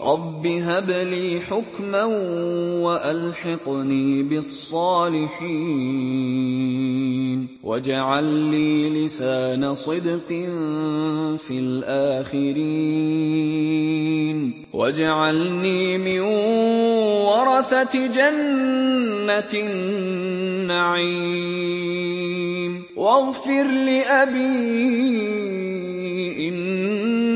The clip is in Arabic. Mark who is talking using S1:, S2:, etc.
S1: رَبِّ هَبْ لِي حُكْمًا وَأَلْحِقْنِي بِالصَّالِحِينَ وَاجْعَل لِّي لِسَانَ صِدْقٍ فِي الْآخِرِينَ وَاجْعَلْنِي مِن وَرَثَةِ جَنَّةِ النَّعِيمِ وَاغْفِرْ لِأَبِي